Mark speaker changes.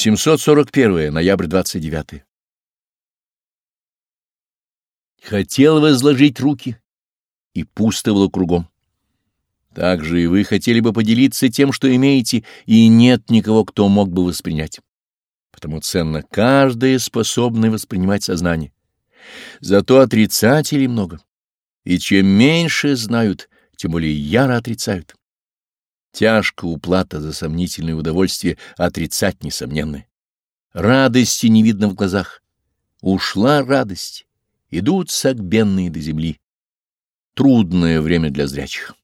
Speaker 1: 741 ноябрь 29 Хотел возложить руки, и пусто было кругом. Так же и вы хотели бы поделиться тем, что имеете, и нет никого, кто мог бы воспринять. Потому ценно каждое способное воспринимать сознание. Зато отрицателей много, и чем меньше знают, тем более яро отрицают. Тяжко уплата за сомнительное удовольствие отрицать несомненное. Радости не видно в глазах. Ушла радость. Идут сагбенные до земли. Трудное время для зрячих.